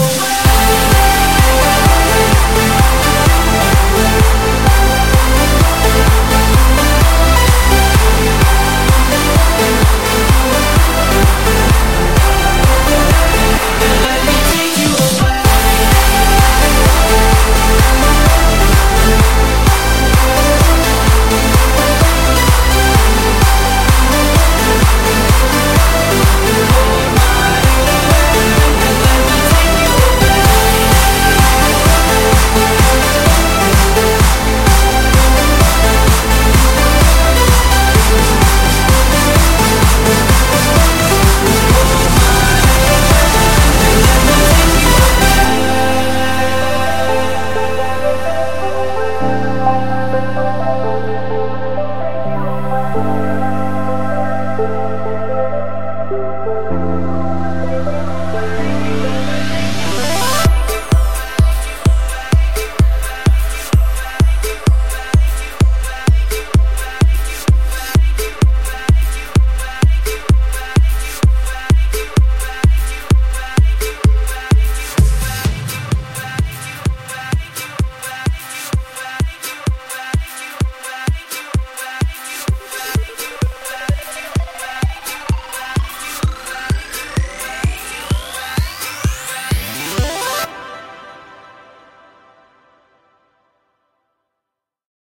away.